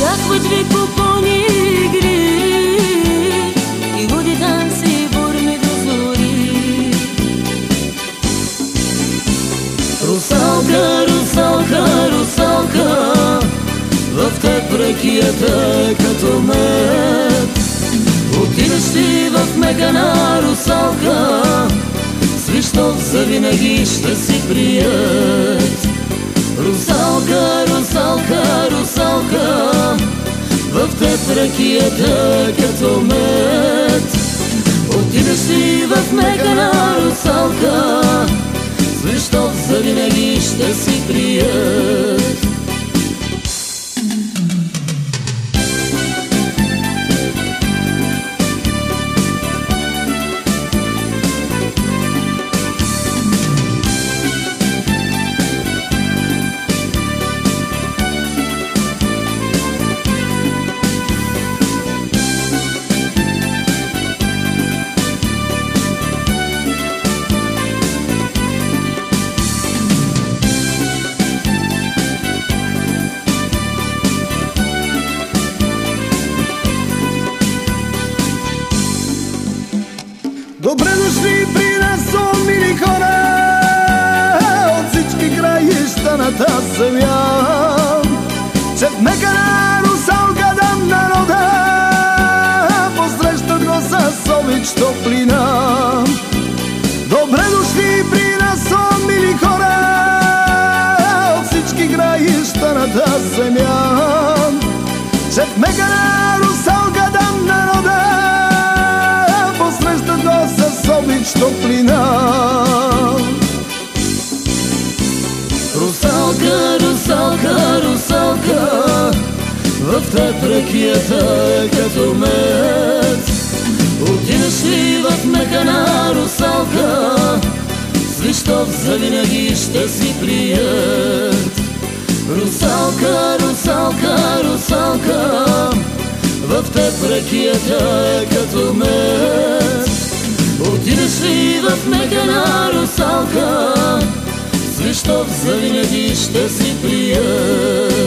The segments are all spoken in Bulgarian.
очакват ви купони игри и луди танци и бурните зори. Русалка, русалка, русалка, в теб ръкията е като мед. Отидеш ли в мекана русалка, Свищов завинаги ще си прият. Русалка, русалка, ръкията като мед. Отидеш ли в мекана русалка, Свищов завинаги ще си прият. Добре дошли при нас, о, мили хора, от всички краища на тази земя. Че в мекана русалка дам народа, посрещат го с обич топлина. Добре дошли при нас, о, мили хора, от всички краища на тази земя. Че в мекана топлина. Русалка, русалка, русалка, в теб ръкията е като мед. Отидеш ли в мекана русалка, Свищов завинаги ще си прият. Русалка, русалка, русалка, в теб ръкията Свищов завинаги ще си прият.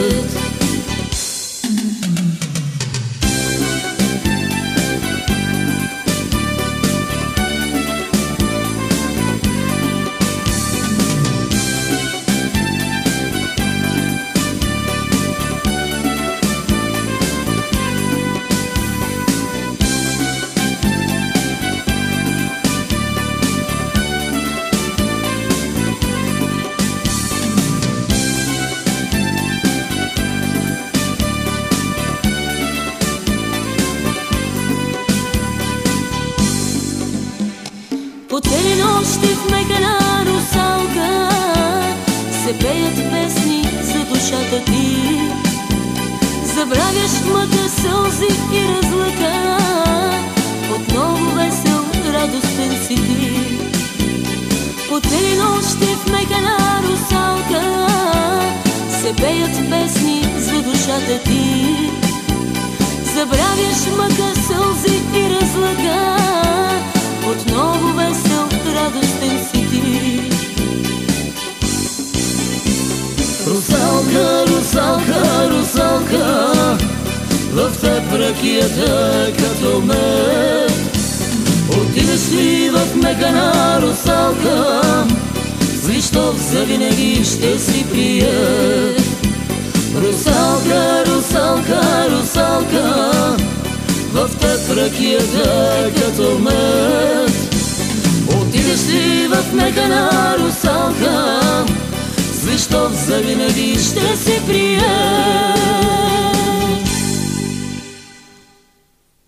Сълзи и разлъка, отново весел, радостен си ти. По цели нощи в мекана русалка се пеят песни за душата ти. Забравяш мъка, сълзи и разлъка, отново весел, радостен си ти. Русалка, русалка, русалка, в теб като мед. Отидеш ли в мекана русалка, Свищов завинаги ще си прият. Русалка, русалка, русалка, в теб ръкията е като мед. Отидеш ли в мекана русалка, Свищов завинаги ще си прият.